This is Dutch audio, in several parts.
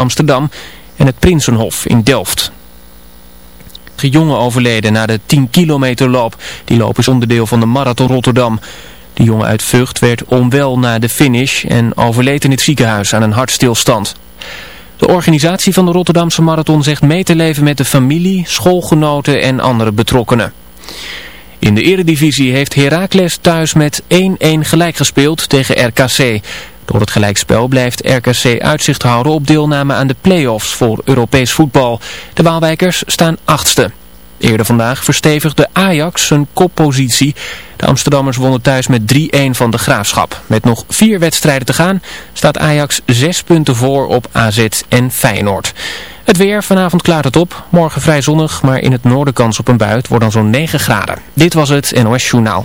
Amsterdam en het Prinsenhof in Delft. jongen overleden na de 10 kilometer loop. Die loop is onderdeel van de Marathon Rotterdam. De jongen uit Vught werd onwel na de finish en overleed in het ziekenhuis aan een hartstilstand. De organisatie van de Rotterdamse Marathon zegt mee te leven met de familie, schoolgenoten en andere betrokkenen. In de eredivisie heeft Heracles thuis met 1-1 gelijk gespeeld tegen RKC. Door het gelijkspel blijft RKC uitzicht houden op deelname aan de play-offs voor Europees voetbal. De Waalwijkers staan achtste. Eerder vandaag verstevigde Ajax zijn koppositie. De Amsterdammers wonnen thuis met 3-1 van de Graafschap. Met nog vier wedstrijden te gaan staat Ajax zes punten voor op AZ en Feyenoord. Het weer, vanavond klaart het op. Morgen vrij zonnig, maar in het noorden kans op een bui. wordt dan zo'n 9 graden. Dit was het NOS Journaal.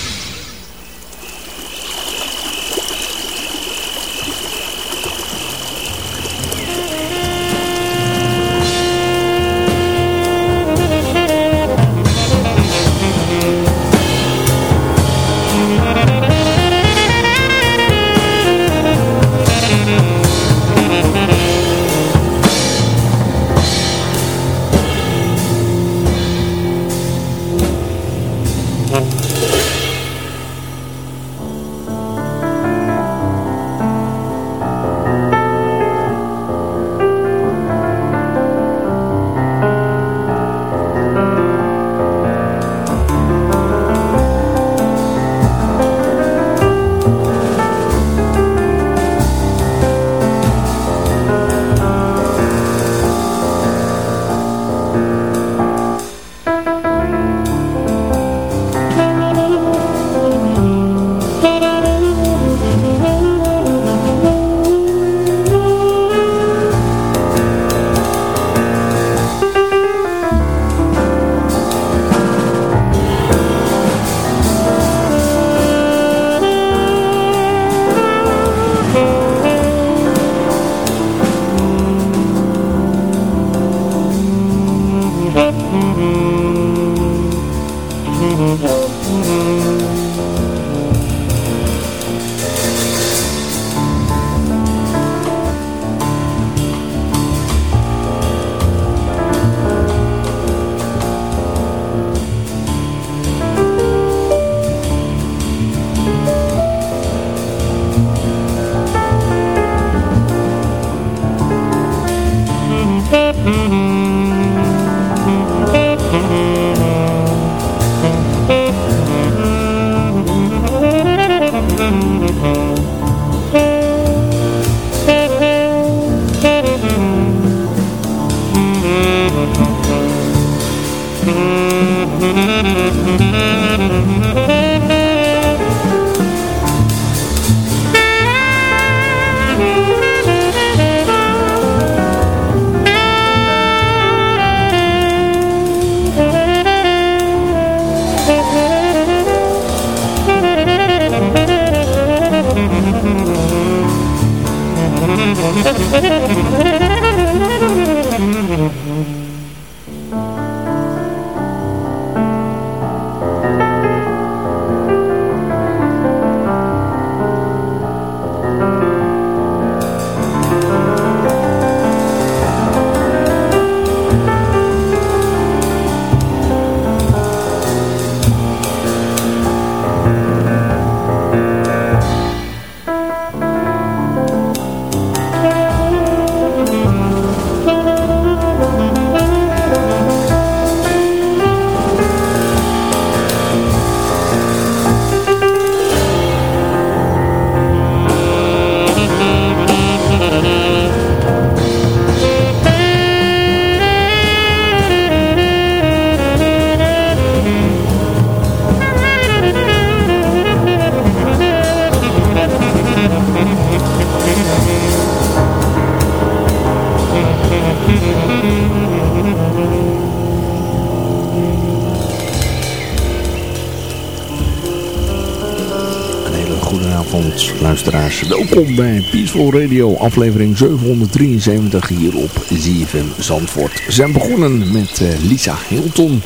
Welkom bij Peaceful Radio aflevering 773 hier op ZFM Zandvoort. We zijn begonnen met uh, Lisa Hilton,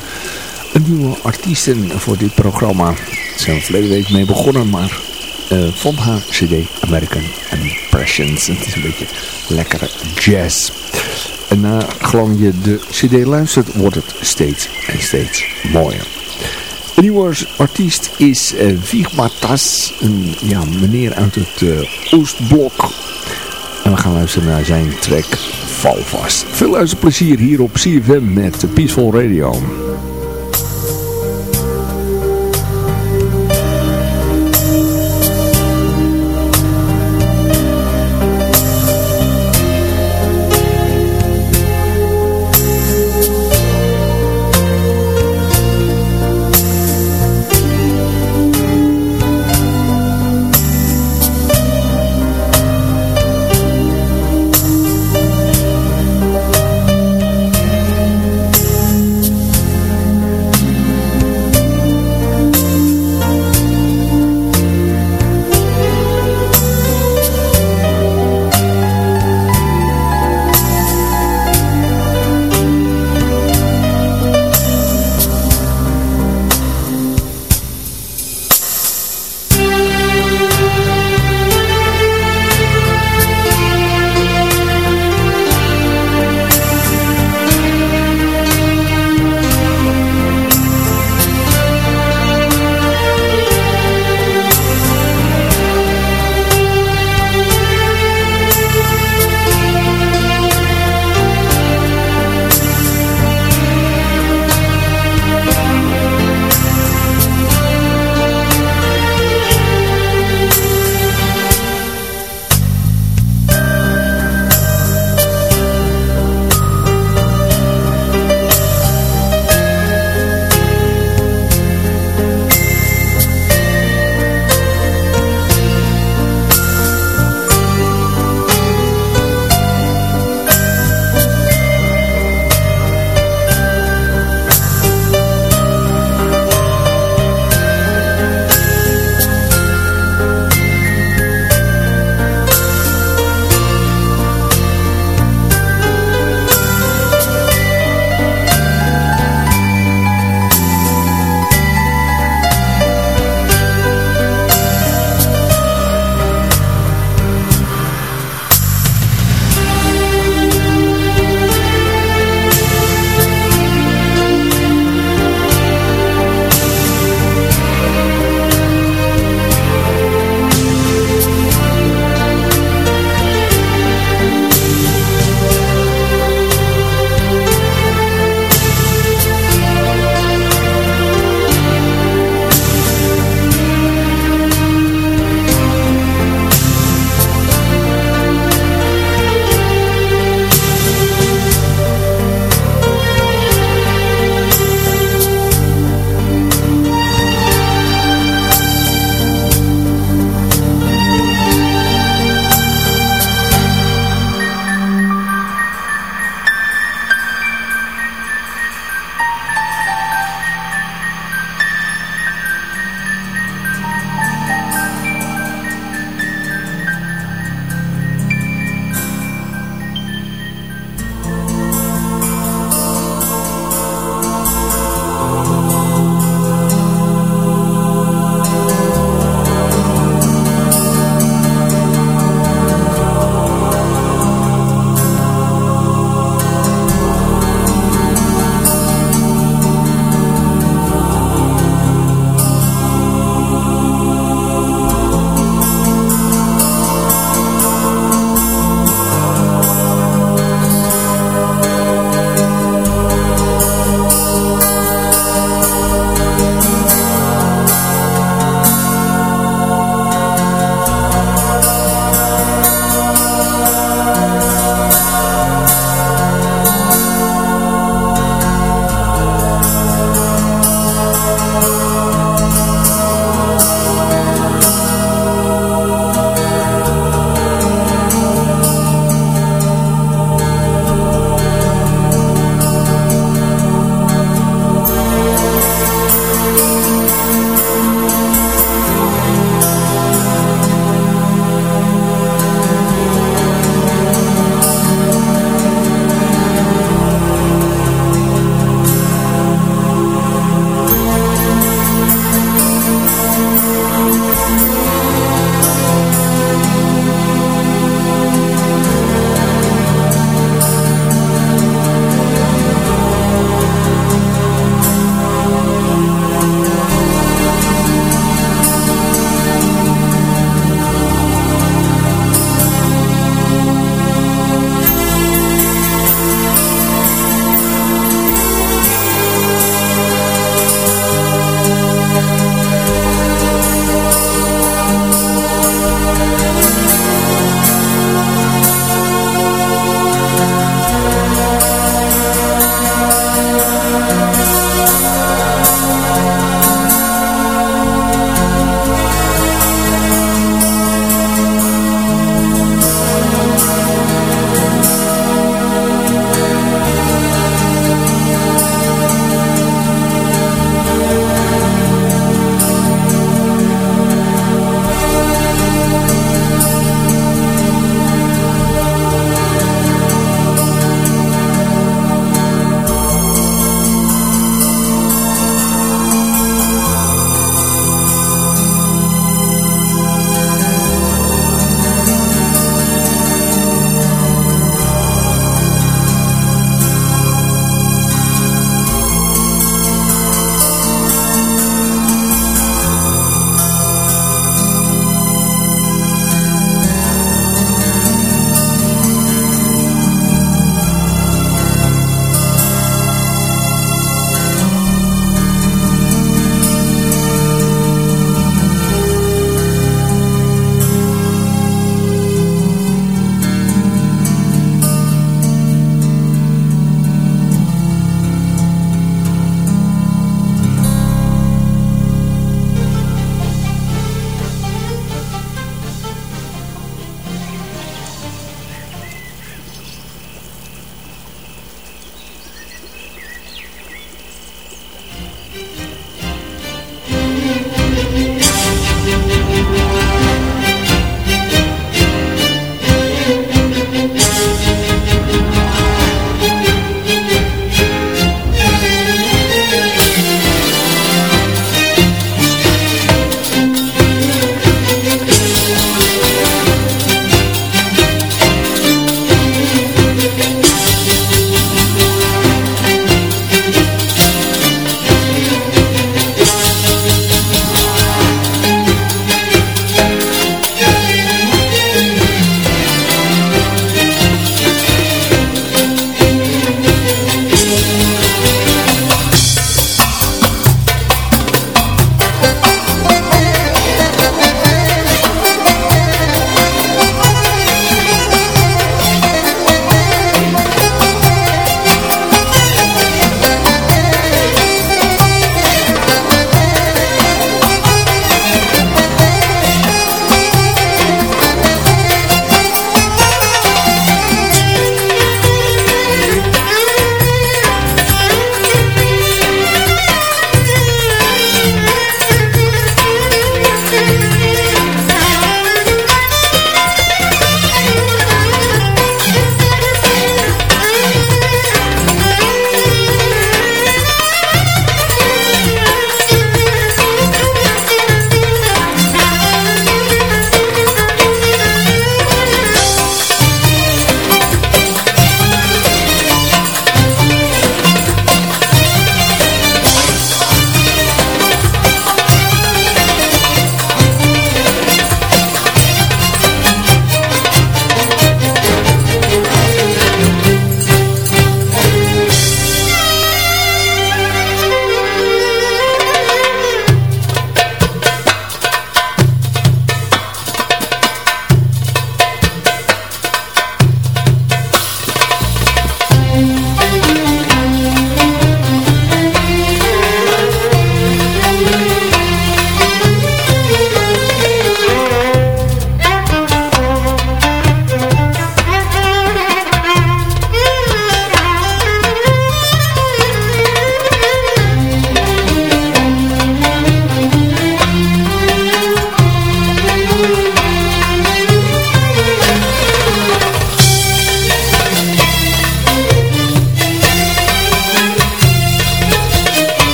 een nieuwe artiest voor dit programma. Daar zijn verleden week mee begonnen, maar uh, van haar cd American Impressions. Het is een beetje lekkere jazz. En na gelang je de cd luistert, wordt het steeds en steeds mooier. De nieuwe artiest is uh, een ja, meneer uit het uh, Oostblok. En we gaan luisteren naar zijn track Valvast. Veel luisterplezier hier op CFM met Peaceful Radio.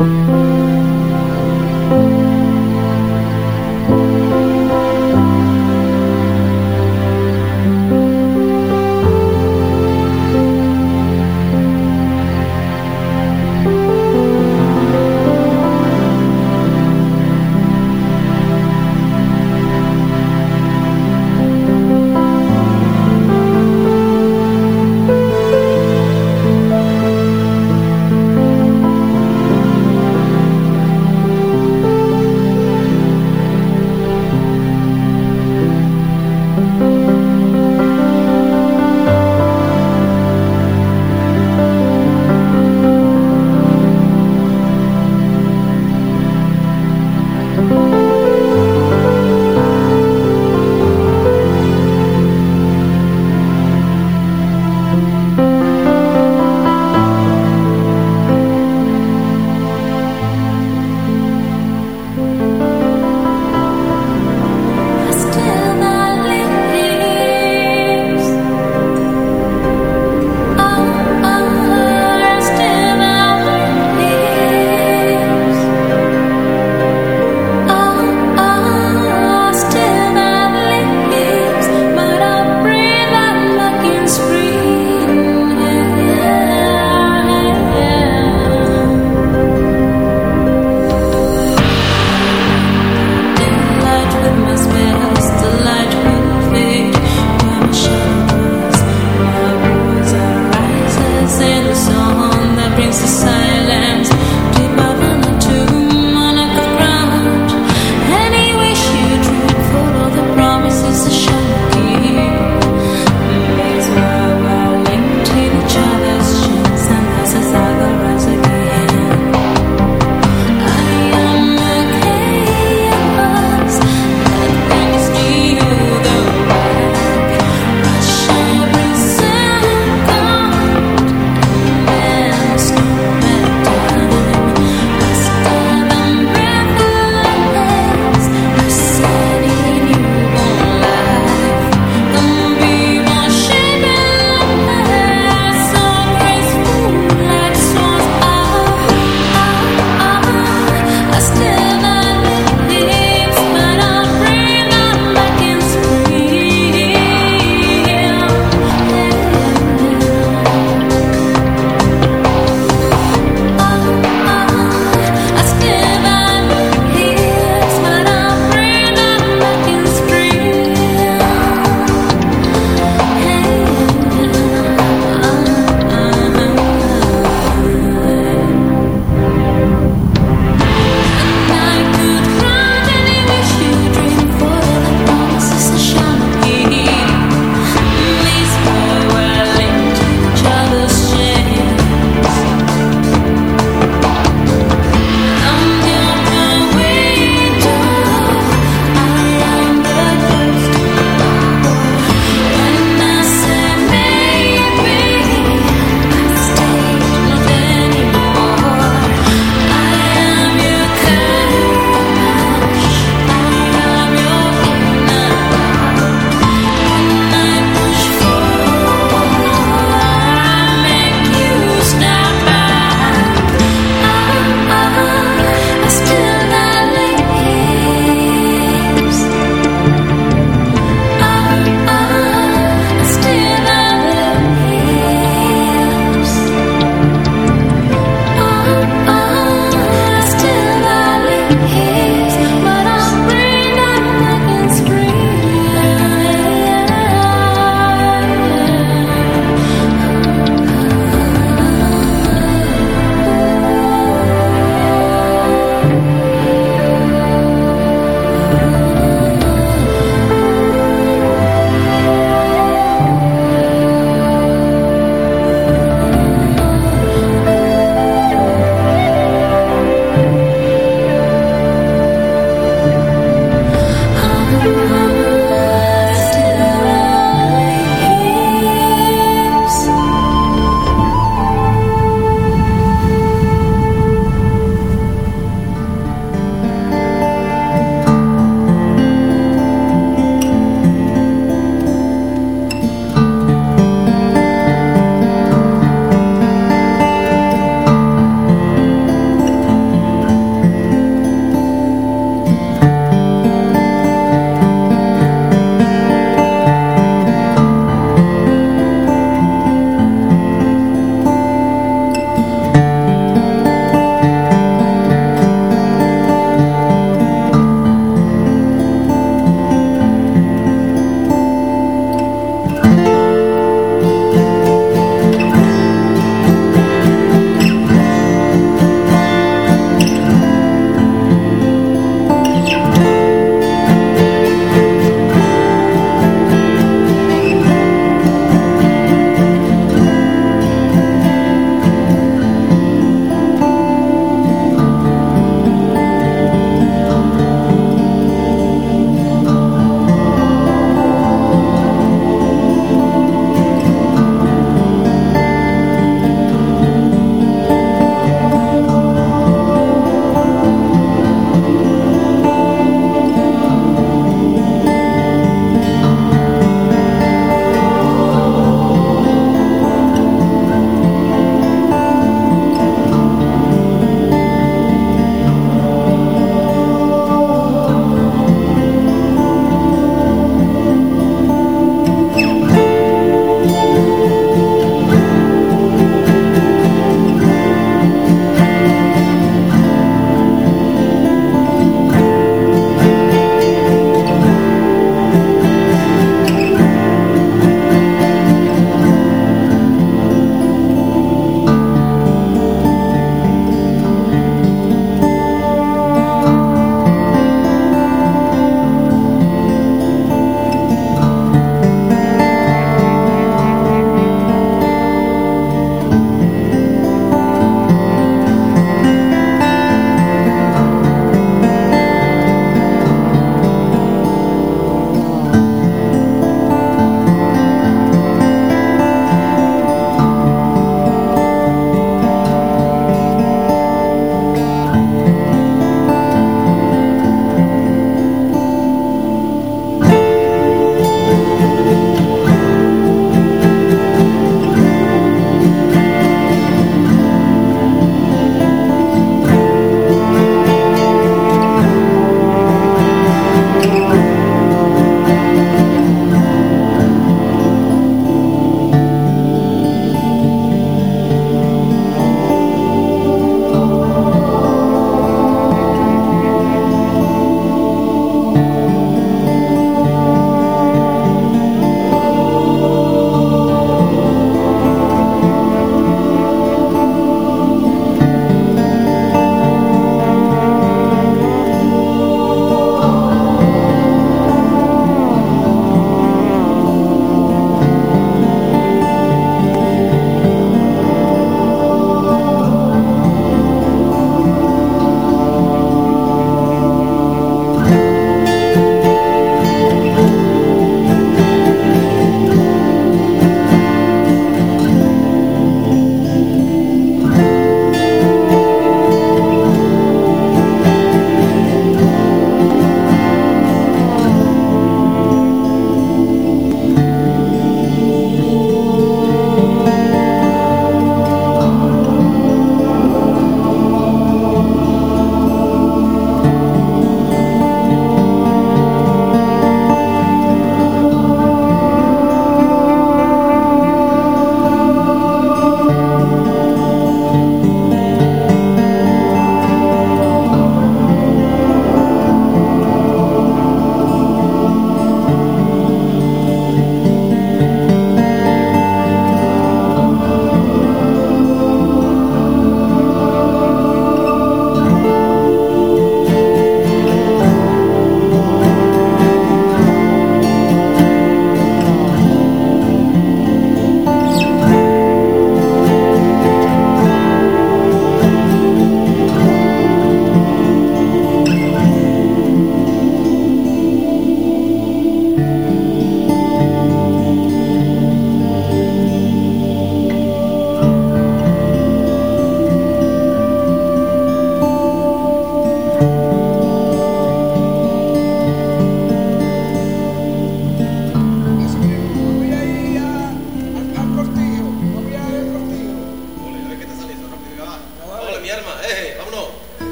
MUZIEK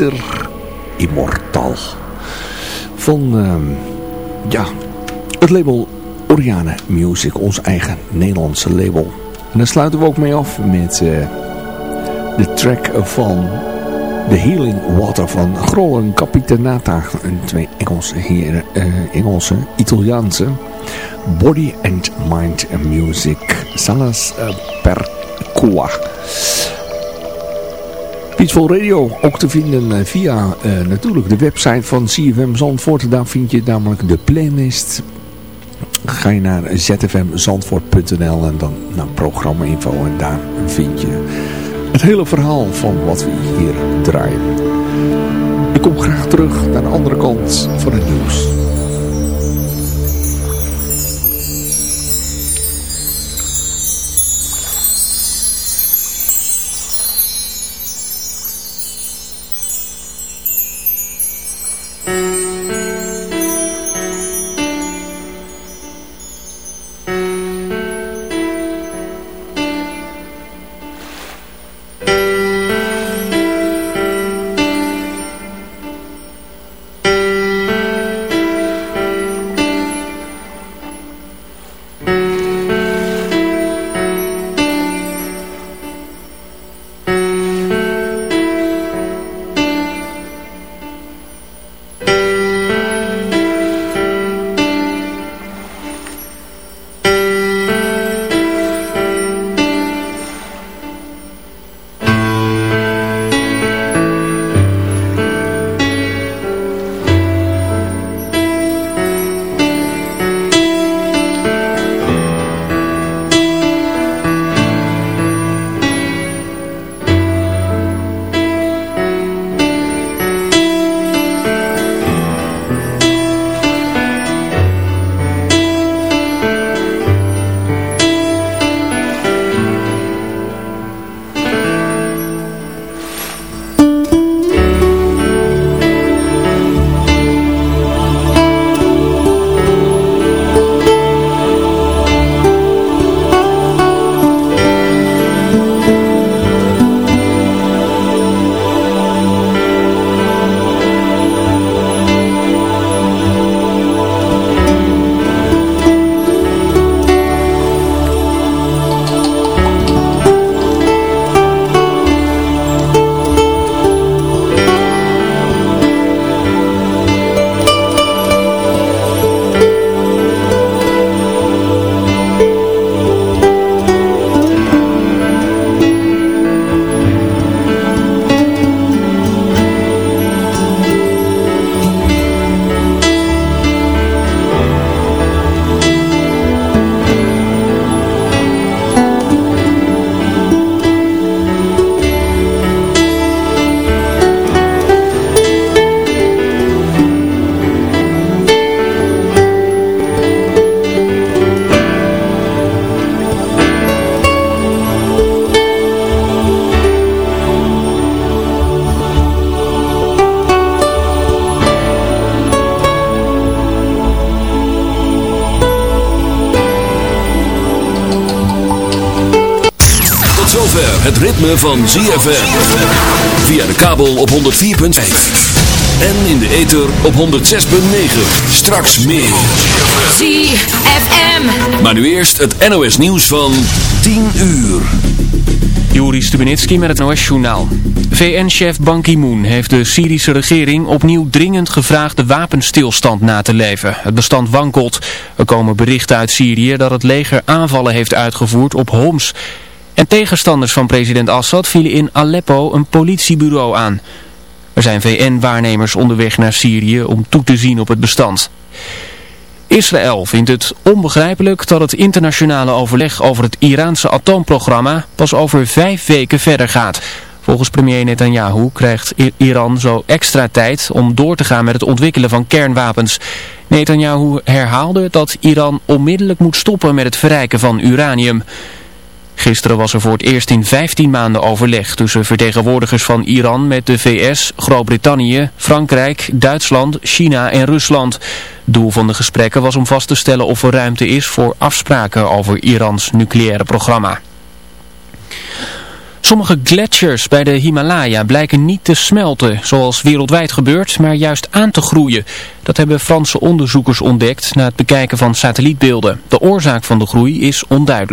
Elixir Immortal. Van, uh, ja, het label Oriane Music, ons eigen Nederlandse label. En daar sluiten we ook mee af met uh, de track van The Healing Water van Grol en Capitanata. Twee Engelse heren, uh, Engelse, Italiaanse. Body and Mind Music. Salas uh, Percua. Peaceful Radio ook te vinden via uh, natuurlijk de website van CFM Zandvoort. Daar vind je namelijk de playlist. Ga je naar zfmzandvoort.nl en dan naar programma info en daar vind je het hele verhaal van wat we hier draaien. Ik kom graag terug naar de andere kant van het nieuws. Van ZFM. Via de kabel op 104.5. En in de ether op 106.9. Straks meer. ZFM. Maar nu eerst het NOS nieuws van 10 uur. Juri Stubenitski met het NOS-journaal. VN-chef Ban Ki-moon heeft de Syrische regering opnieuw dringend gevraagd de wapenstilstand na te leven. Het bestand wankelt. Er komen berichten uit Syrië dat het leger aanvallen heeft uitgevoerd op Homs... En tegenstanders van president Assad vielen in Aleppo een politiebureau aan. Er zijn VN-waarnemers onderweg naar Syrië om toe te zien op het bestand. Israël vindt het onbegrijpelijk dat het internationale overleg over het Iraanse atoomprogramma pas over vijf weken verder gaat. Volgens premier Netanyahu krijgt Iran zo extra tijd om door te gaan met het ontwikkelen van kernwapens. Netanyahu herhaalde dat Iran onmiddellijk moet stoppen met het verrijken van uranium. Gisteren was er voor het eerst in 15 maanden overleg tussen vertegenwoordigers van Iran met de VS, Groot-Brittannië, Frankrijk, Duitsland, China en Rusland. Doel van de gesprekken was om vast te stellen of er ruimte is voor afspraken over Irans nucleaire programma. Sommige gletsjers bij de Himalaya blijken niet te smelten, zoals wereldwijd gebeurt, maar juist aan te groeien. Dat hebben Franse onderzoekers ontdekt na het bekijken van satellietbeelden. De oorzaak van de groei is onduidelijk.